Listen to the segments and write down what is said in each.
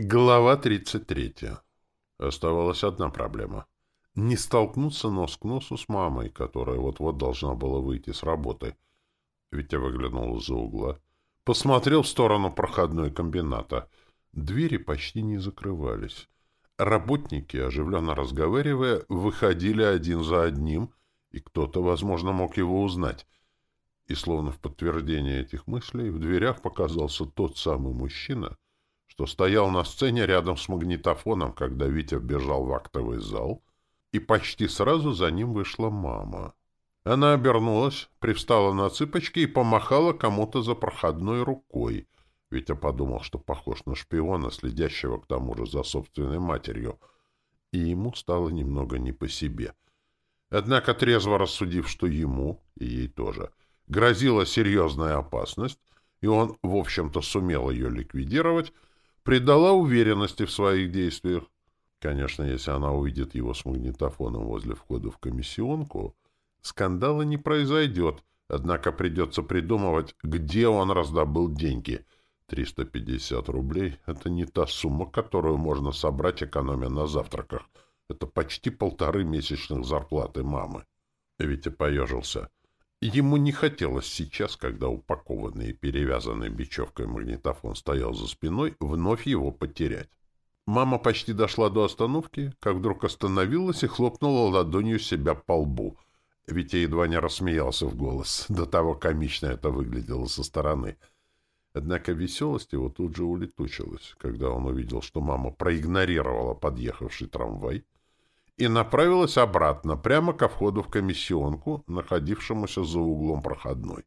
Глава 33. Оставалась одна проблема. Не столкнуться нос к носу с мамой, которая вот-вот должна была выйти с работы. Витя выглянул из-за угла. Посмотрел в сторону проходной комбината. Двери почти не закрывались. Работники, оживленно разговаривая, выходили один за одним, и кто-то, возможно, мог его узнать. И словно в подтверждение этих мыслей в дверях показался тот самый мужчина — что стоял на сцене рядом с магнитофоном, когда Витя вбежал в актовый зал, и почти сразу за ним вышла мама. Она обернулась, привстала на цыпочки и помахала кому-то за проходной рукой. Витя подумал, что похож на шпиона, следящего к тому же за собственной матерью, и ему стало немного не по себе. Однако, трезво рассудив, что ему, и ей тоже, грозила серьезная опасность, и он, в общем-то, сумел ее ликвидировать, придала уверенности в своих действиях. Конечно, если она увидит его с магнитофоном возле входа в комиссионку, скандала не произойдет, однако придется придумывать, где он раздобыл деньги. 350 рублей — это не та сумма, которую можно собрать, экономя на завтраках. Это почти полторы месячных зарплаты мамы. Витя поежился. Ему не хотелось сейчас, когда упакованный и перевязанный бечевкой магнитофон стоял за спиной, вновь его потерять. Мама почти дошла до остановки, как вдруг остановилась и хлопнула ладонью себя по лбу. Витя едва не рассмеялся в голос. До того комично это выглядело со стороны. Однако веселость его тут же улетучилась, когда он увидел, что мама проигнорировала подъехавший трамвай, и направилась обратно, прямо ко входу в комиссионку, находившемуся за углом проходной.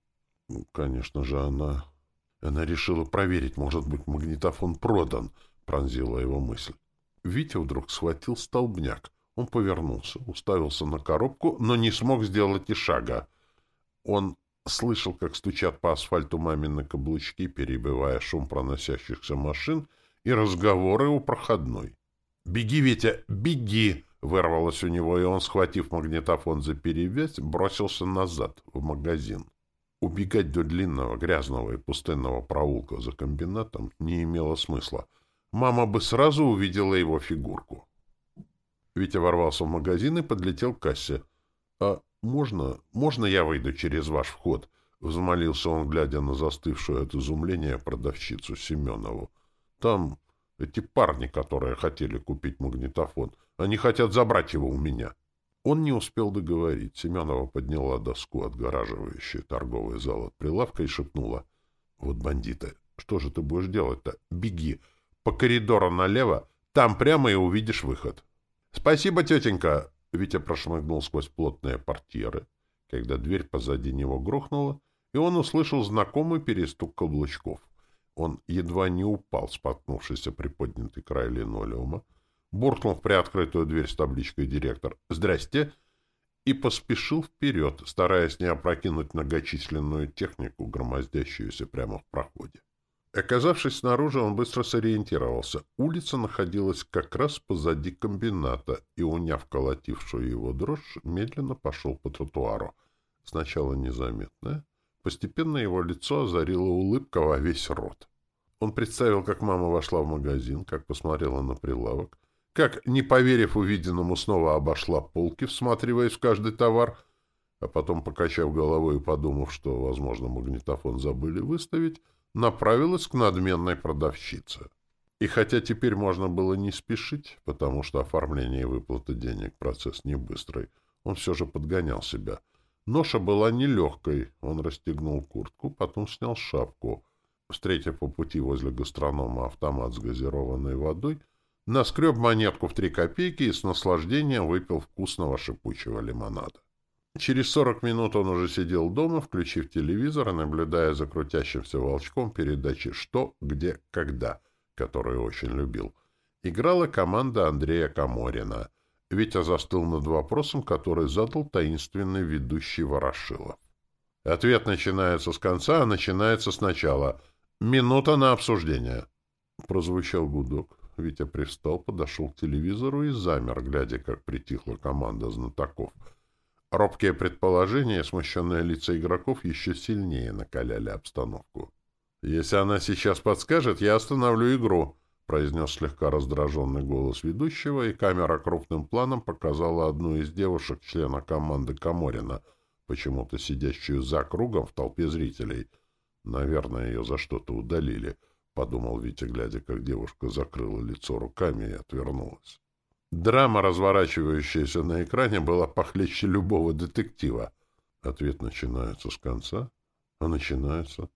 Ну, конечно же, она... Она решила проверить, может быть, магнитофон продан, пронзила его мысль. Витя вдруг схватил столбняк. Он повернулся, уставился на коробку, но не смог сделать и шага. Он слышал, как стучат по асфальту мамины каблучки, перебивая шум проносящихся машин и разговоры у проходной. «Беги, Витя, беги!» Вырвалось у него, и он, схватив магнитофон за перевязь, бросился назад, в магазин. Убегать до длинного, грязного и пустынного проулка за комбинатом не имело смысла. Мама бы сразу увидела его фигурку. Витя ворвался в магазин и подлетел к кассе. «А можно, можно я выйду через ваш вход?» — взмолился он, глядя на застывшую от изумления продавщицу Семенову. «Там эти парни, которые хотели купить магнитофон, они хотят забрать его у меня. Он не успел договорить. Семенова подняла доску, отгораживающую торговый зал от прилавка, и шепнула. — Вот бандиты, что же ты будешь делать-то? Беги. По коридору налево, там прямо и увидишь выход. — Спасибо, тетенька! Витя прошмыгнул сквозь плотные портьеры, когда дверь позади него грохнула, и он услышал знакомый перестук каблучков. Он едва не упал, споткнувшись о приподнятый край линолеума, буркнул в приоткрытую дверь с табличкой «Директор» «Здрасте!» и поспешил вперед, стараясь не опрокинуть многочисленную технику, громоздящуюся прямо в проходе. Оказавшись снаружи, он быстро сориентировался. Улица находилась как раз позади комбината, и, уняв колотившую его дрожь, медленно пошел по тротуару. Сначала незаметная, постепенно его лицо озарила улыбка во весь рот. Он представил, как мама вошла в магазин, как посмотрела на прилавок, как, не поверив увиденному, снова обошла полки, всматриваясь в каждый товар, а потом, покачав головой и подумав, что, возможно, магнитофон забыли выставить, направилась к надменной продавщице. И хотя теперь можно было не спешить, потому что оформление и выплата денег — процесс не быстрый, он все же подгонял себя. Ноша была нелегкой, он расстегнул куртку, потом снял шапку. Встретив по пути возле гастронома автомат с газированной водой — наскреб монетку в три копейки и с наслаждением выпил вкусного шипучего лимонада. Через сорок минут он уже сидел дома, включив телевизор и наблюдая за крутящимся волчком передачи «Что?», «Где?», «Когда?», которую очень любил. Играла команда Андрея Каморина. Витя застыл над вопросом, который задал таинственный ведущий Ворошилов. Ответ начинается с конца, а начинается сначала. Минута на обсуждение. Прозвучал гудок. Витя пристал, подошел к телевизору и замер, глядя, как притихла команда знатоков. Робкие предположения и смущенные лица игроков еще сильнее накаляли обстановку. «Если она сейчас подскажет, я остановлю игру», — произнес слегка раздраженный голос ведущего, и камера крупным планом показала одну из девушек, члена команды Каморина, почему-то сидящую за кругом в толпе зрителей. Наверное, ее за что-то удалили, — подумал Витя, глядя, как девушка закрыла лицо руками и отвернулась. Драма, разворачивающаяся на экране, была похлеще любого детектива. Ответ начинается с конца, а начинается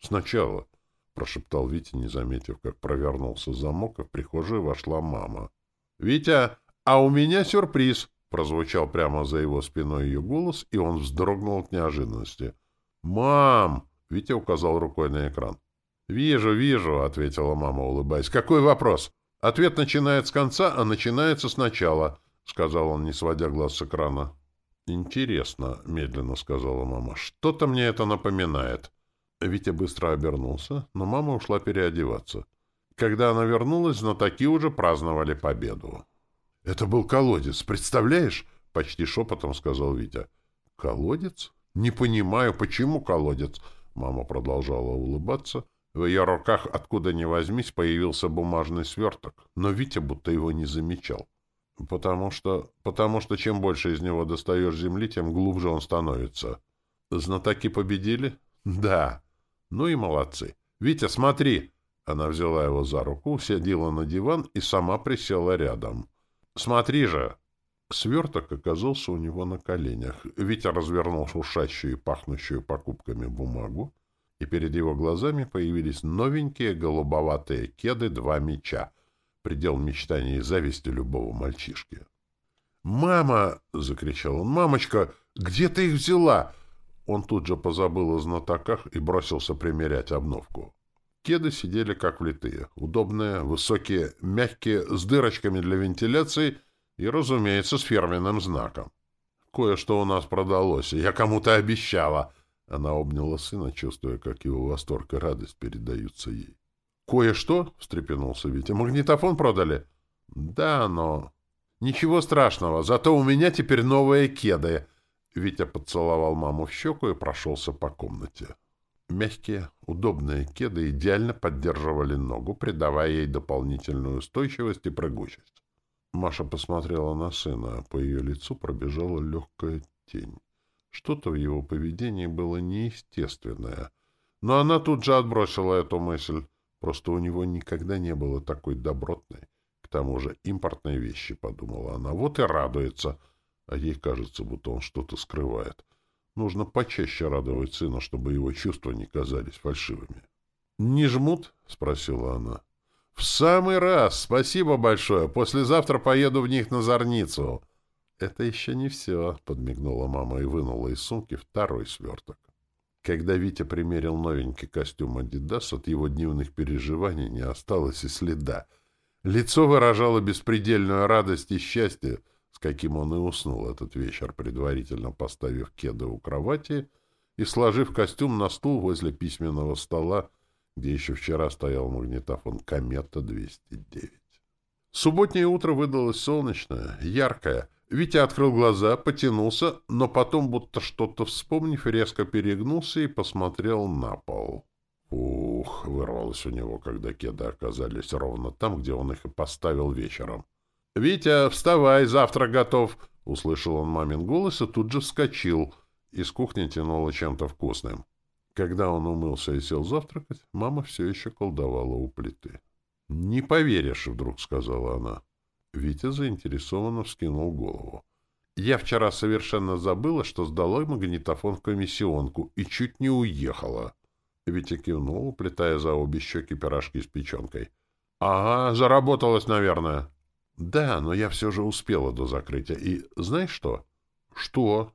сначала —— прошептал Витя, не заметив, как провернулся замок, и в прихожей вошла мама. — Витя, а у меня сюрприз! — прозвучал прямо за его спиной ее голос, и он вздрогнул от неожиданности. — Мам! — Витя указал рукой на экран. — Вижу, вижу, — ответила мама, улыбаясь. — Какой вопрос? — Ответ начинает с конца, а начинается сначала, — сказал он, не сводя глаз с экрана. — Интересно, — медленно сказала мама. — Что-то мне это напоминает. — Витя быстро обернулся, но мама ушла переодеваться. Когда она вернулась, знатоки уже праздновали победу. — Это был колодец, представляешь? — почти шепотом сказал Витя. — Колодец? Не понимаю, почему колодец? Мама продолжала улыбаться. В ее руках, откуда ни возьмись, появился бумажный сверток, но Витя будто его не замечал. Потому что... потому что чем больше из него достаешь земли, тем глубже он становится. Знатоки победили? Да. Ну и молодцы. Витя, смотри. Она взяла его за руку, сидела на диван и сама присела рядом. Смотри же. Сверток оказался у него на коленях. Витя развернул шуршащую и пахнущую покупками бумагу, и перед его глазами появились новенькие голубоватые кеды «Два меча», предел мечтаний и зависти любого мальчишки. «Мама!» — закричал он. «Мамочка, где ты их взяла? Он тут же позабыл о знатоках и бросился примерять обновку. Кеды сидели как влитые. Удобные, высокие, мягкие, с дырочками для вентиляции и, разумеется, с фирменным знаком. «Кое-что у нас продалось, я кому-то обещала!» Она обняла сына, чувствуя, как его восторг и радость передаются ей. «Кое-что?» — встрепенулся Витя. «Магнитофон продали?» «Да, но...» «Ничего страшного, зато у меня теперь новые кеды!» Витя поцеловал маму в щеку и прошелся по комнате. Мягкие, удобные кеды идеально поддерживали ногу, придавая ей дополнительную устойчивость и прыгучесть. Маша посмотрела на сына, а по ее лицу пробежала легкая тень. Что-то в его поведении было неестественное. Но она тут же отбросила эту мысль. Просто у него никогда не было такой добротной. К тому же импортной вещи, подумала она. Вот и радуется — а ей кажется, будто он что-то скрывает. Нужно почаще радовать сына, чтобы его чувства не казались фальшивыми. — Не жмут? — спросила она. — В самый раз! Спасибо большое! Послезавтра поеду в них на Зорницу. — Это еще не все, — подмигнула мама и вынула из сумки второй сверток. Когда Витя примерил новенький костюм «Адидас», от его дневных переживаний не осталось и следа. Лицо выражало беспредельную радость и счастье, каким он и уснул этот вечер, предварительно поставив кеды у кровати и сложив костюм на стул возле письменного стола, где еще вчера стоял магнитофон «Комета-209». Субботнее утро выдалось солнечное, яркое. Витя открыл глаза, потянулся, но потом, будто что-то вспомнив, резко перегнулся и посмотрел на пол. Ух, вырвалось у него, когда кеды оказались ровно там, где он их и поставил вечером. «Витя, вставай, завтрак готов!» — услышал он мамин голос и тут же вскочил. Из кухни тянуло чем-то вкусным. Когда он умылся и сел завтракать, мама все еще колдовала у плиты. «Не поверишь», — вдруг сказала она. Витя заинтересованно вскинул голову. «Я вчера совершенно забыла, что сдала магнитофон в комиссионку и чуть не уехала». Витя кивнул, уплетая за обе щеки пирожки с печенкой. «Ага, заработалась, наверное». Да, но я все же успела до закрытия. И знаешь что? Что?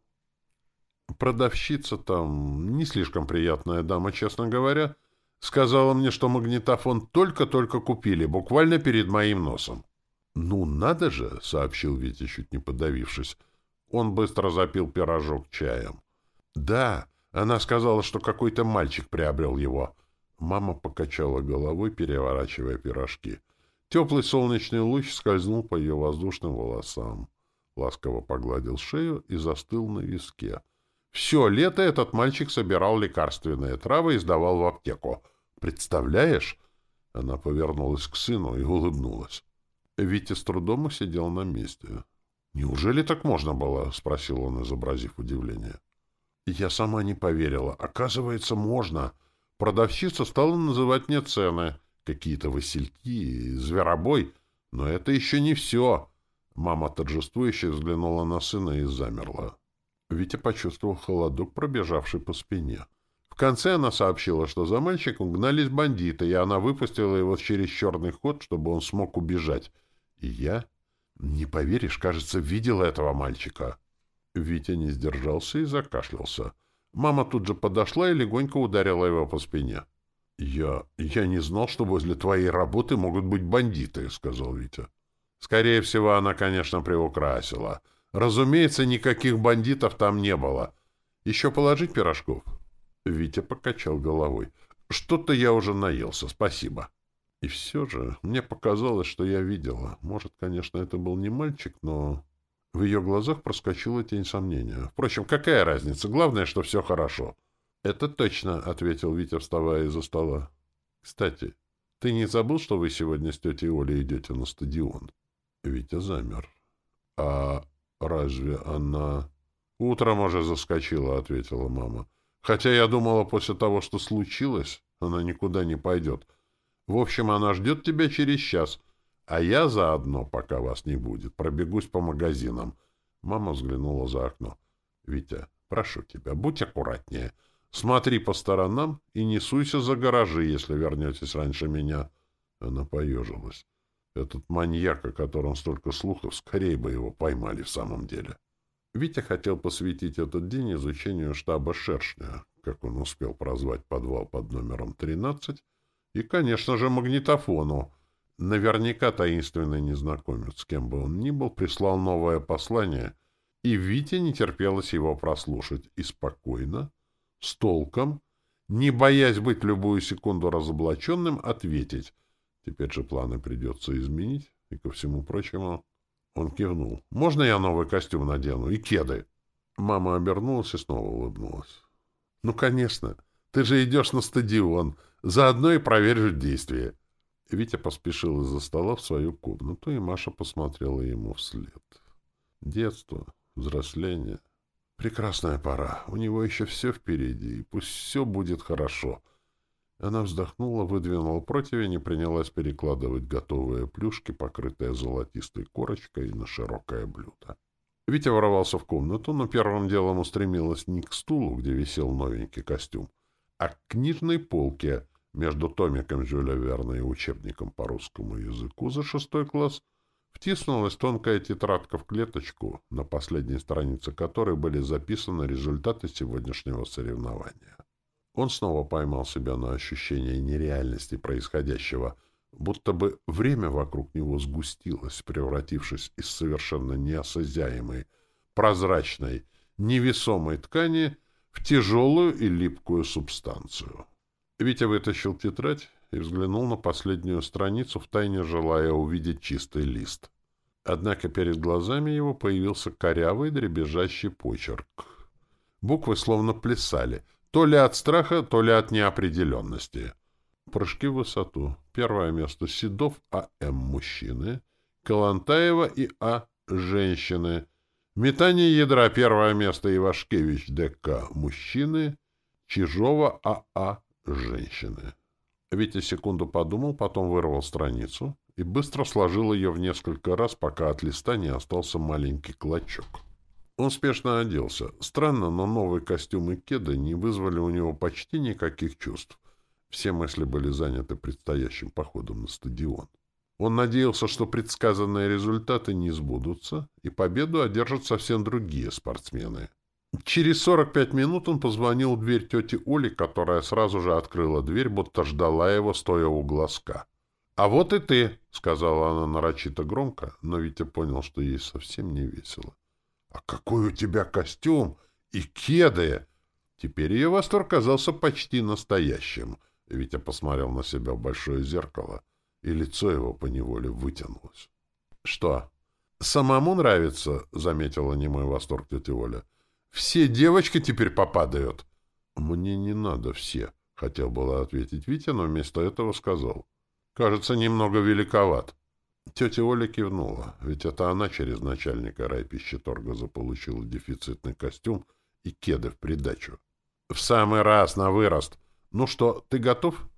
Продавщица там, не слишком приятная дама, честно говоря, сказала мне, что магнитофон только-только купили, буквально перед моим носом. «Ну, надо же!» — сообщил Витя, чуть не подавившись. Он быстро запил пирожок чаем. «Да, она сказала, что какой-то мальчик приобрел его». Мама покачала головой, переворачивая пирожки. Теплый солнечный луч скользнул по ее воздушным волосам, ласково погладил шею и застыл на виске. Все лето этот мальчик собирал лекарственные травы и сдавал в аптеку. Представляешь? Она повернулась к сыну и улыбнулась. Витя с трудом сидел на месте. «Неужели так можно было?» — спросил он, изобразив удивление. Я сама не поверила. Оказывается, можно. Продавщица стала называть мне цены. Какие-то васильки, зверобой. Но это еще не все. Мама торжествующе взглянула на сына и замерла. Витя почувствовал холодок, пробежавший по спине. В конце она сообщила, что за мальчиком гнались бандиты, и она выпустила его через черный ход, чтобы он смог убежать. И я, не поверишь, кажется, видела этого мальчика. Витя не сдержался и закашлялся. Мама тут же подошла и легонько ударила его по спине. — Я... я не знал, что возле твоей работы могут быть бандиты, — сказал Витя. Скорее всего, она, конечно, приукрасила. Разумеется, никаких бандитов там не было. Еще положить пирожков? Витя покачал головой. Что-то я уже наелся, спасибо. И все же мне показалось, что я видела. Может, конечно, это был не мальчик, но... В ее глазах проскочила тень сомнения. Впрочем, какая разница? Главное, что все хорошо. — Это точно, — ответил Витя, вставая из-за стола. — Кстати, ты не забыл, что вы сегодня с тетей Олей идете на стадион? Витя замер. — А разве она... — Утром уже заскочила, — ответила мама. — Хотя я думала, после того, что случилось, она никуда не пойдет. В общем, она ждет тебя через час. А я заодно, пока вас не будет, пробегусь по магазинам. Мама взглянула за окно. — Витя, прошу тебя, будь аккуратнее. Смотри по сторонам и не суйся за гаражи, если вернетесь раньше меня. Она поежилась. Этот маньяк, о котором столько слухов, скорее бы его поймали в самом деле. Витя хотел посвятить этот день изучению штаба «Шершня», как он успел прозвать подвал под номером 13, и, конечно же, магнитофону, Наверняка таинственный незнакомец, с кем бы он ни был, прислал новое послание, и Вите не терпелось его прослушать, и спокойно, с толком, не боясь быть любую секунду разоблаченным, ответить. Теперь же планы придется изменить, и ко всему прочему... Он кивнул. «Можно я новый костюм надену? И кеды?» Мама обернулась и снова улыбнулась. «Ну, конечно. Ты же идешь на стадион. Заодно и проверишь действие». Витя поспешил из-за стола в свою комнату, и Маша посмотрела ему вслед. Детство, взросление. Прекрасная пора. У него еще все впереди, и пусть все будет хорошо. Она вздохнула, выдвинула противень и принялась перекладывать готовые плюшки, покрытые золотистой корочкой, на широкое блюдо. Витя ворвался в комнату, но первым делом устремилась не к стулу, где висел новенький костюм, а к книжной полке — между томиком Жюля Верна и учебником по русскому языку за шестой класс втиснулась тонкая тетрадка в клеточку, на последней странице которой были записаны результаты сегодняшнего соревнования. Он снова поймал себя на ощущение нереальности происходящего, будто бы время вокруг него сгустилось, превратившись из совершенно неосязаемой, прозрачной, невесомой ткани в тяжелую и липкую субстанцию. Витя вытащил тетрадь и взглянул на последнюю страницу, втайне желая увидеть чистый лист. Однако перед глазами его появился корявый дребезжащий почерк. Буквы словно плясали, то ли от страха, то ли от неопределенности. Прыжки в высоту. Первое место Седов А.М. Мужчины, Калантаева и А. Женщины. Метание ядра. Первое место Ивашкевич Д.К. Мужчины, Чижова А.А женщины. Витя секунду подумал, потом вырвал страницу и быстро сложил ее в несколько раз, пока от листа не остался маленький клочок. Он спешно оделся. Странно, но новый костюм и кеды не вызвали у него почти никаких чувств. Все мысли были заняты предстоящим походом на стадион. Он надеялся, что предсказанные результаты не сбудутся, и победу одержат совсем другие спортсмены. Через сорок пять минут он позвонил в дверь тети Оли, которая сразу же открыла дверь, будто ждала его, стоя у глазка. — А вот и ты, — сказала она нарочито громко, но Витя понял, что ей совсем не весело. — А какой у тебя костюм! И кеды! Теперь ее восторг казался почти настоящим. Витя посмотрел на себя в большое зеркало, и лицо его поневоле вытянулось. — Что? — Самому нравится, — заметила немой восторг тетя Оля. — все девочки теперь попадают. — Мне не надо все, — хотел было ответить Витя, но вместо этого сказал. Кажется, немного великоват. Тетя Оля кивнула, ведь это она через начальника райпищеторга заполучила дефицитный костюм и кеды в придачу. — В самый раз на вырост. Ну что, ты готов?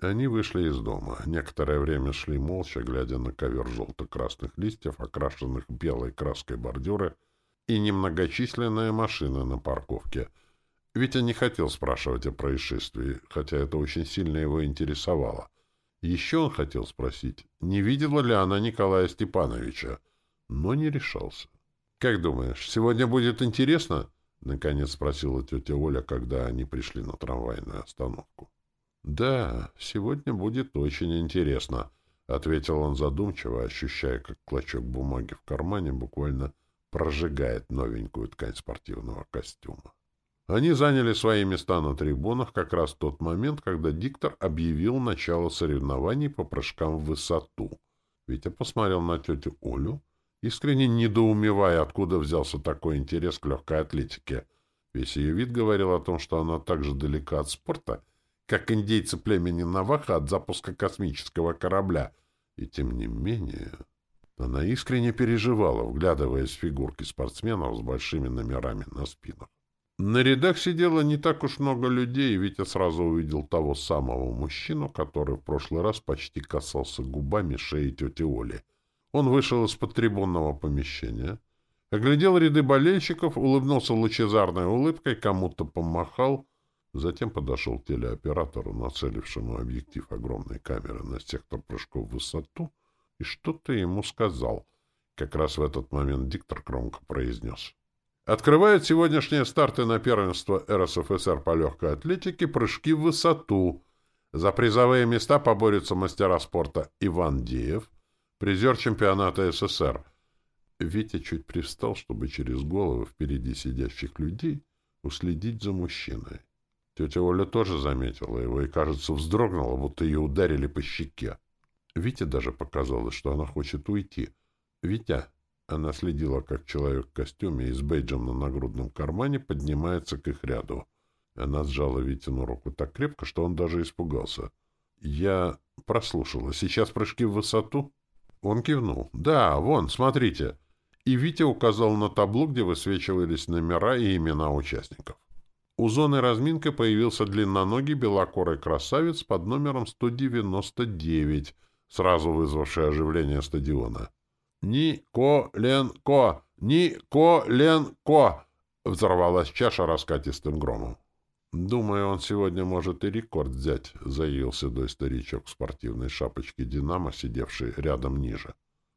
Они вышли из дома. Некоторое время шли молча, глядя на ковер желто-красных листьев, окрашенных белой краской бордюры, и немногочисленные машины на парковке. Витя не хотел спрашивать о происшествии, хотя это очень сильно его интересовало. Еще он хотел спросить, не видела ли она Николая Степановича, но не решался. — Как думаешь, сегодня будет интересно? — наконец спросила тетя Оля, когда они пришли на трамвайную остановку. — Да, сегодня будет очень интересно, — ответил он задумчиво, ощущая, как клочок бумаги в кармане буквально прожигает новенькую ткань спортивного костюма. Они заняли свои места на трибунах как раз в тот момент, когда диктор объявил начало соревнований по прыжкам в высоту. Витя посмотрел на тетю Олю, искренне недоумевая, откуда взялся такой интерес к легкой атлетике. Весь ее вид говорил о том, что она так же далека от спорта, как индейцы племени Наваха от запуска космического корабля. И тем не менее... Она искренне переживала, вглядываясь в фигурки спортсменов с большими номерами на спинах. На рядах сидело не так уж много людей, и Витя сразу увидел того самого мужчину, который в прошлый раз почти касался губами шеи тети Оли. Он вышел из подтрибунного помещения, оглядел ряды болельщиков, улыбнулся лучезарной улыбкой, кому-то помахал, Затем подошел к телеоператору, нацелившему объектив огромной камеры на сектор прыжков в высоту, и что-то ему сказал. Как раз в этот момент диктор громко произнес. Открывают сегодняшние старты на первенство РСФСР по легкой атлетике прыжки в высоту. За призовые места поборются мастера спорта Иван Деев, призер чемпионата СССР. Витя чуть привстал, чтобы через головы впереди сидящих людей уследить за мужчиной. Тетя Оля тоже заметила его и, кажется, вздрогнула, будто ее ударили по щеке. Вите даже показалось, что она хочет уйти. «Витя!» Она следила, как человек в костюме и с бейджем на нагрудном кармане поднимается к их ряду. Она сжала Витину руку так крепко, что он даже испугался. «Я прослушала. Сейчас прыжки в высоту?» Он кивнул. «Да, вон, смотрите». И Витя указал на табло, где высвечивались номера и имена участников. У зоны разминки появился длинноногий белокорый красавец под номером 199, сразу вызвавший оживление стадиона. «Николенко! Николенко!» Взорвалась чаша раскатистым громом. «Думаю, он сегодня может и рекорд взять», — заявил седой старичок в спортивной шапочке «Динамо», сидевший рядом ниже.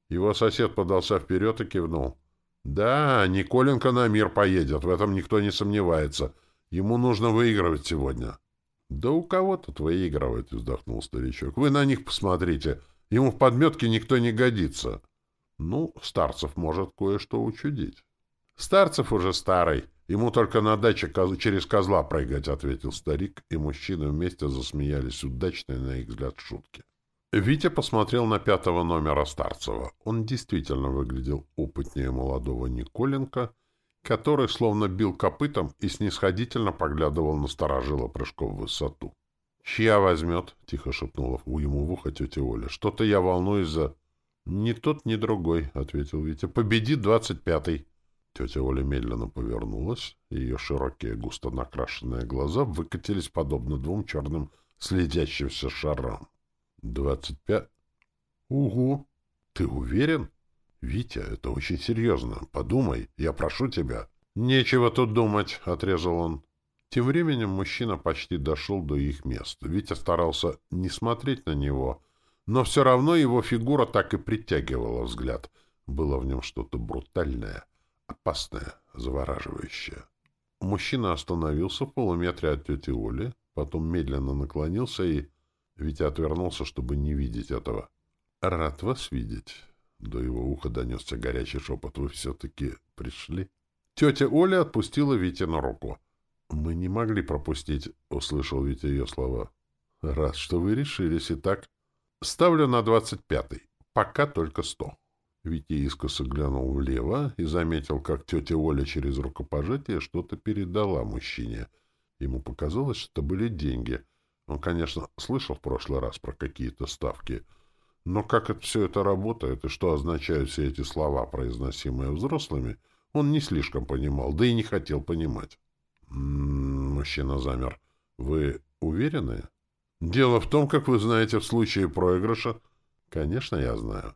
Его сосед подался вперед и кивнул. «Да, Николенко на мир поедет, в этом никто не сомневается. Ему нужно выигрывать сегодня. — Да у кого тут выигрывать? — вздохнул старичок. — Вы на них посмотрите. Ему в подметке никто не годится. — Ну, Старцев может кое-что учудить. — Старцев уже старый. Ему только на даче через козла прыгать, — ответил старик, и мужчины вместе засмеялись удачной, на их взгляд, шутки. Витя посмотрел на пятого номера Старцева. Он действительно выглядел опытнее молодого Николенко — который словно бил копытом и снисходительно поглядывал на сторожила прыжков в высоту. — Чья возьмет? — тихо шепнула ему в ухо тетя Оля. — Что-то я волнуюсь за... — Ни тот, ни другой, — ответил Витя. — Победит двадцать пятый. Тетя Оля медленно повернулась, и ее широкие густо накрашенные глаза выкатились подобно двум черным следящимся шарам. — Двадцать пять... — Угу! Ты уверен? «Витя, это очень серьезно. Подумай, я прошу тебя». «Нечего тут думать», — отрезал он. Тем временем мужчина почти дошел до их мест. Витя старался не смотреть на него, но все равно его фигура так и притягивала взгляд. Было в нем что-то брутальное, опасное, завораживающее. Мужчина остановился в полуметре от тети Оли, потом медленно наклонился и... Витя отвернулся, чтобы не видеть этого. «Рад вас видеть». До его уха донесся горячий шепот. «Вы все-таки пришли?» Тетя Оля отпустила Вите на руку. «Мы не могли пропустить», — услышал Витя ее слова. «Раз что вы решились, и так...» «Ставлю на двадцать пятый. Пока только сто». Витя искоса глянул влево и заметил, как тетя Оля через рукопожатие что-то передала мужчине. Ему показалось, что это были деньги. Он, конечно, слышал в прошлый раз про какие-то ставки, но как это все это работает и что означают все эти слова, произносимые взрослыми, он не слишком понимал, да и не хотел понимать. М -м -м, мужчина замер. «Вы уверены?» «Дело в том, как вы знаете, в случае проигрыша...» «Конечно, я знаю».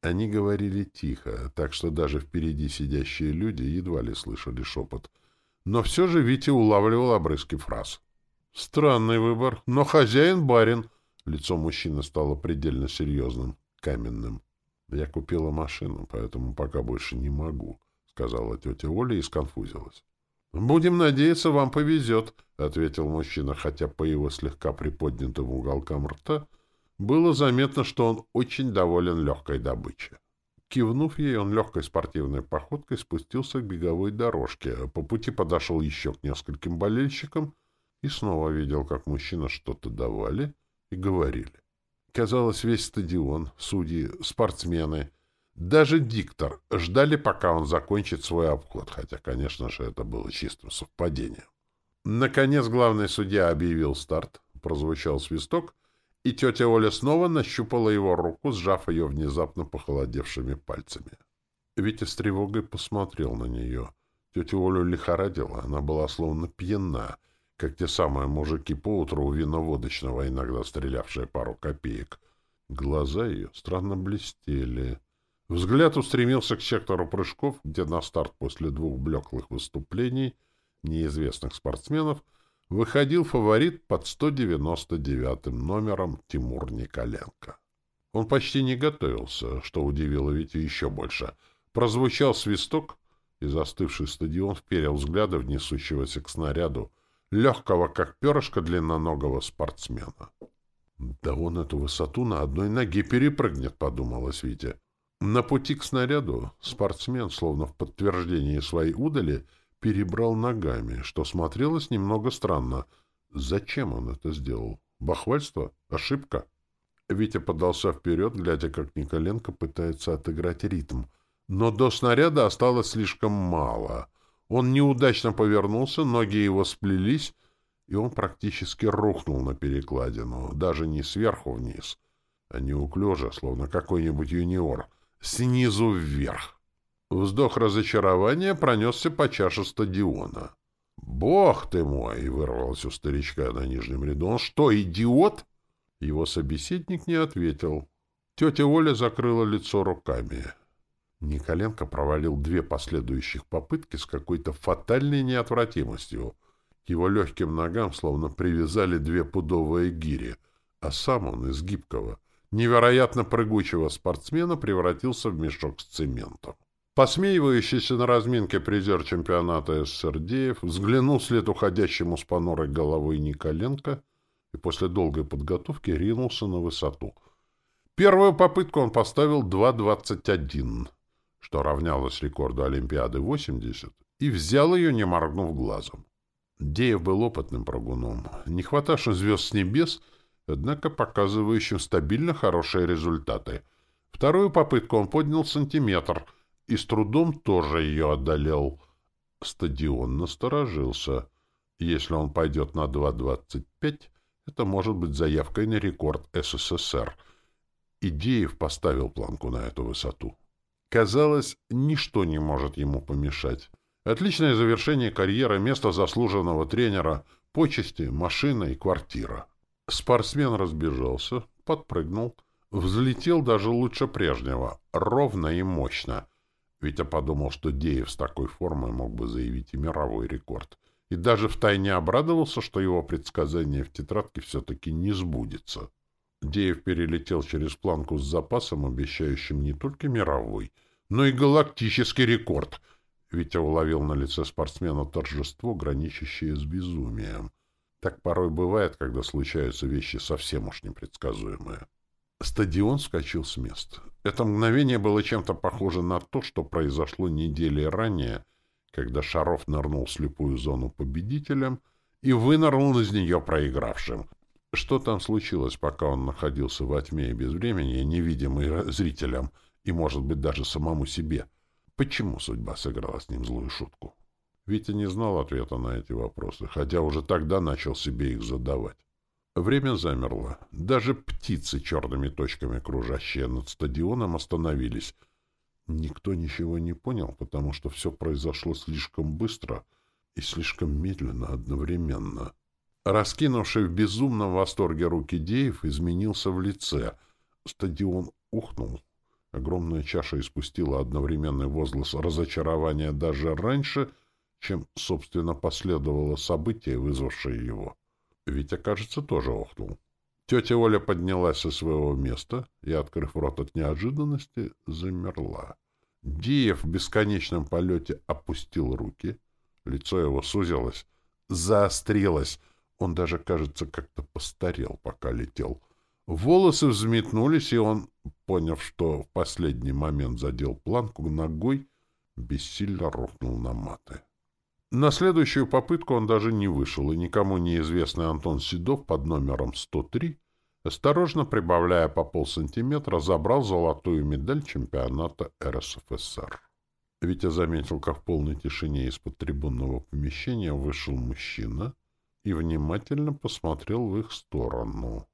Они говорили тихо, так что даже впереди сидящие люди едва ли слышали шепот. Но все же Витя улавливал обрызки фраз. «Странный выбор, но хозяин барин». Лицо мужчины стало предельно серьезным, каменным. «Я купила машину, поэтому пока больше не могу», — сказала тетя Оля и сконфузилась. «Будем надеяться, вам повезет», — ответил мужчина, хотя по его слегка приподнятым уголкам рта было заметно, что он очень доволен легкой добычей. Кивнув ей, он легкой спортивной походкой спустился к беговой дорожке, по пути подошел еще к нескольким болельщикам и снова видел, как мужчина что-то давали и говорили. Казалось, весь стадион, судьи, спортсмены, даже диктор ждали, пока он закончит свой обход, хотя, конечно же, это было чистым совпадением. Наконец главный судья объявил старт, прозвучал свисток — и тетя Оля снова нащупала его руку, сжав ее внезапно похолодевшими пальцами. Витя с тревогой посмотрел на нее. Тетя Олю лихорадила, она была словно пьяна, как те самые мужики поутру у виноводочного, иногда стрелявшие пару копеек. Глаза ее странно блестели. Взгляд устремился к сектору прыжков, где на старт после двух блеклых выступлений неизвестных спортсменов — выходил фаворит под 199 номером Тимур Николенко. Он почти не готовился, что удивило Витю еще больше. Прозвучал свисток, и застывший стадион вперил взгляды в несущегося к снаряду, легкого, как перышко длинноногого спортсмена. «Да он эту высоту на одной ноге перепрыгнет», — подумалось Витя. На пути к снаряду спортсмен, словно в подтверждении своей удали, — перебрал ногами, что смотрелось немного странно. Зачем он это сделал? Бахвальство? Ошибка? Витя подался вперед, глядя, как Николенко пытается отыграть ритм. Но до снаряда осталось слишком мало. Он неудачно повернулся, ноги его сплелись, и он практически рухнул на перекладину, даже не сверху вниз, а неуклюже, словно какой-нибудь юниор, снизу вверх. Вздох разочарования пронесся по чаше стадиона. «Бог ты мой!» — вырвалось у старичка на нижнем ряду. «Он что, идиот?» Его собеседник не ответил. Тетя Оля закрыла лицо руками. Николенко провалил две последующих попытки с какой-то фатальной неотвратимостью. Его легким ногам словно привязали две пудовые гири, а сам он из гибкого, невероятно прыгучего спортсмена превратился в мешок с цементом. Посмеивающийся на разминке призер чемпионата СССР взглянул вслед уходящему с понорой головой Николенко и после долгой подготовки ринулся на высоту. Первую попытку он поставил 2.21, что равнялось рекорду Олимпиады 80, и взял ее, не моргнув глазом. Деев был опытным прыгуном, не хватавшим звезд с небес, однако показывающим стабильно хорошие результаты. Вторую попытку он поднял сантиметр — и с трудом тоже ее одолел. Стадион насторожился. Если он пойдет на 2.25, это может быть заявкой на рекорд СССР. Идеев поставил планку на эту высоту. Казалось, ничто не может ему помешать. Отличное завершение карьеры, место заслуженного тренера, почести, машина и квартира. Спортсмен разбежался, подпрыгнул, взлетел даже лучше прежнего, ровно и мощно — Витя подумал, что Деев с такой формой мог бы заявить и мировой рекорд. И даже втайне обрадовался, что его предсказание в тетрадке все-таки не сбудется. Деев перелетел через планку с запасом, обещающим не только мировой, но и галактический рекорд. Витя уловил на лице спортсмена торжество, граничащее с безумием. Так порой бывает, когда случаются вещи совсем уж непредсказуемые. Стадион вскочил с места. Это мгновение было чем-то похоже на то, что произошло недели ранее, когда Шаров нырнул в слепую зону победителем и вынырнул из нее проигравшим. Что там случилось, пока он находился во тьме и без времени, невидимый зрителям и, может быть, даже самому себе? Почему судьба сыграла с ним злую шутку? Витя не знал ответа на эти вопросы, хотя уже тогда начал себе их задавать. Время замерло. Даже птицы черными точками, кружащие над стадионом, остановились. Никто ничего не понял, потому что все произошло слишком быстро и слишком медленно одновременно. Раскинувший в безумном восторге руки Деев изменился в лице. Стадион ухнул. Огромная чаша испустила одновременный возглас разочарования даже раньше, чем, собственно, последовало событие, вызвавшее его. Витя, кажется, тоже охнул. Тетя Оля поднялась со своего места и, открыв рот от неожиданности, замерла. Диев в бесконечном полете опустил руки. Лицо его сузилось, заострилось. Он даже, кажется, как-то постарел, пока летел. Волосы взметнулись, и он, поняв, что в последний момент задел планку ногой, бессильно рухнул на маты. На следующую попытку он даже не вышел, и никому неизвестный Антон Седов под номером 103, осторожно прибавляя по полсантиметра, забрал золотую медаль чемпионата РСФСР. Витя заметил, как в полной тишине из-под трибунного помещения вышел мужчина и внимательно посмотрел в их сторону.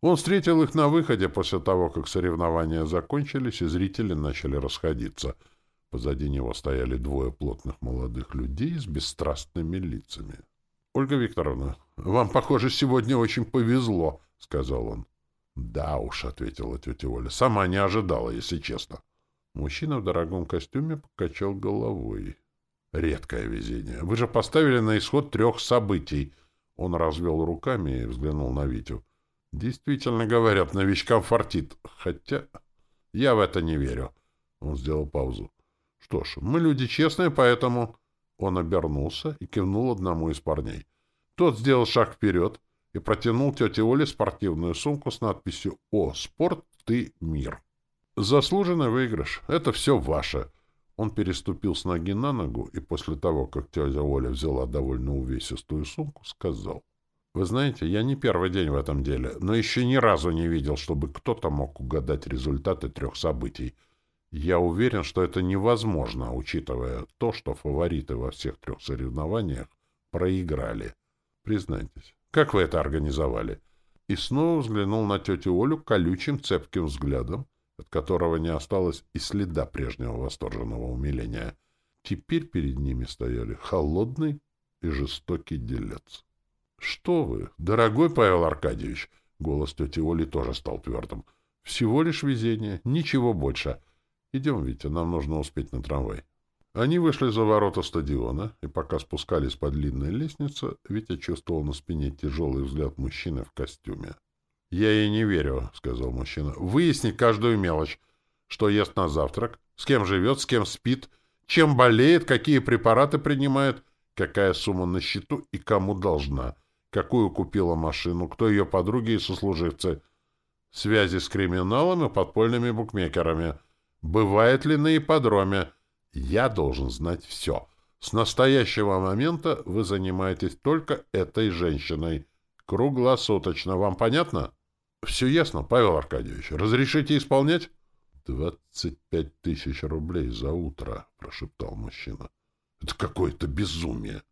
Он встретил их на выходе после того, как соревнования закончились, и зрители начали расходиться — Позади него стояли двое плотных молодых людей с бесстрастными лицами. — Ольга Викторовна, вам, похоже, сегодня очень повезло, — сказал он. — Да уж, — ответила тетя Оля, — сама не ожидала, если честно. Мужчина в дорогом костюме покачал головой. — Редкое везение. Вы же поставили на исход трех событий. Он развел руками и взглянул на Витю. — Действительно, говорят, новичкам фартит. Хотя я в это не верю. Он сделал паузу. Что ж, мы люди честные, поэтому... Он обернулся и кивнул одному из парней. Тот сделал шаг вперед и протянул тете Оле спортивную сумку с надписью «О, спорт, ты мир». Заслуженный выигрыш. Это все ваше. Он переступил с ноги на ногу и после того, как тетя Оля взяла довольно увесистую сумку, сказал. «Вы знаете, я не первый день в этом деле, но еще ни разу не видел, чтобы кто-то мог угадать результаты трех событий — я уверен, что это невозможно, учитывая то, что фавориты во всех трех соревнованиях проиграли. Признайтесь, как вы это организовали? И снова взглянул на тетю Олю колючим цепким взглядом, от которого не осталось и следа прежнего восторженного умиления. Теперь перед ними стояли холодный и жестокий делец. — Что вы, дорогой Павел Аркадьевич! — голос тети Оли тоже стал твердым. — Всего лишь везение, ничего больше. — Идем, Витя, нам нужно успеть на трамвай. Они вышли за ворота стадиона, и пока спускались по длинной лестнице, Витя чувствовал на спине тяжелый взгляд мужчины в костюме. — Я ей не верю, — сказал мужчина. — Выяснить каждую мелочь. Что ест на завтрак, с кем живет, с кем спит, чем болеет, какие препараты принимает, какая сумма на счету и кому должна, какую купила машину, кто ее подруги и сослуживцы, связи с криминалом и подпольными букмекерами — Бывает ли на ипподроме? Я должен знать все. С настоящего момента вы занимаетесь только этой женщиной. Круглосуточно. Вам понятно? Все ясно, Павел Аркадьевич. Разрешите исполнять? «Двадцать пять тысяч рублей за утро», — прошептал мужчина. «Это какое-то безумие».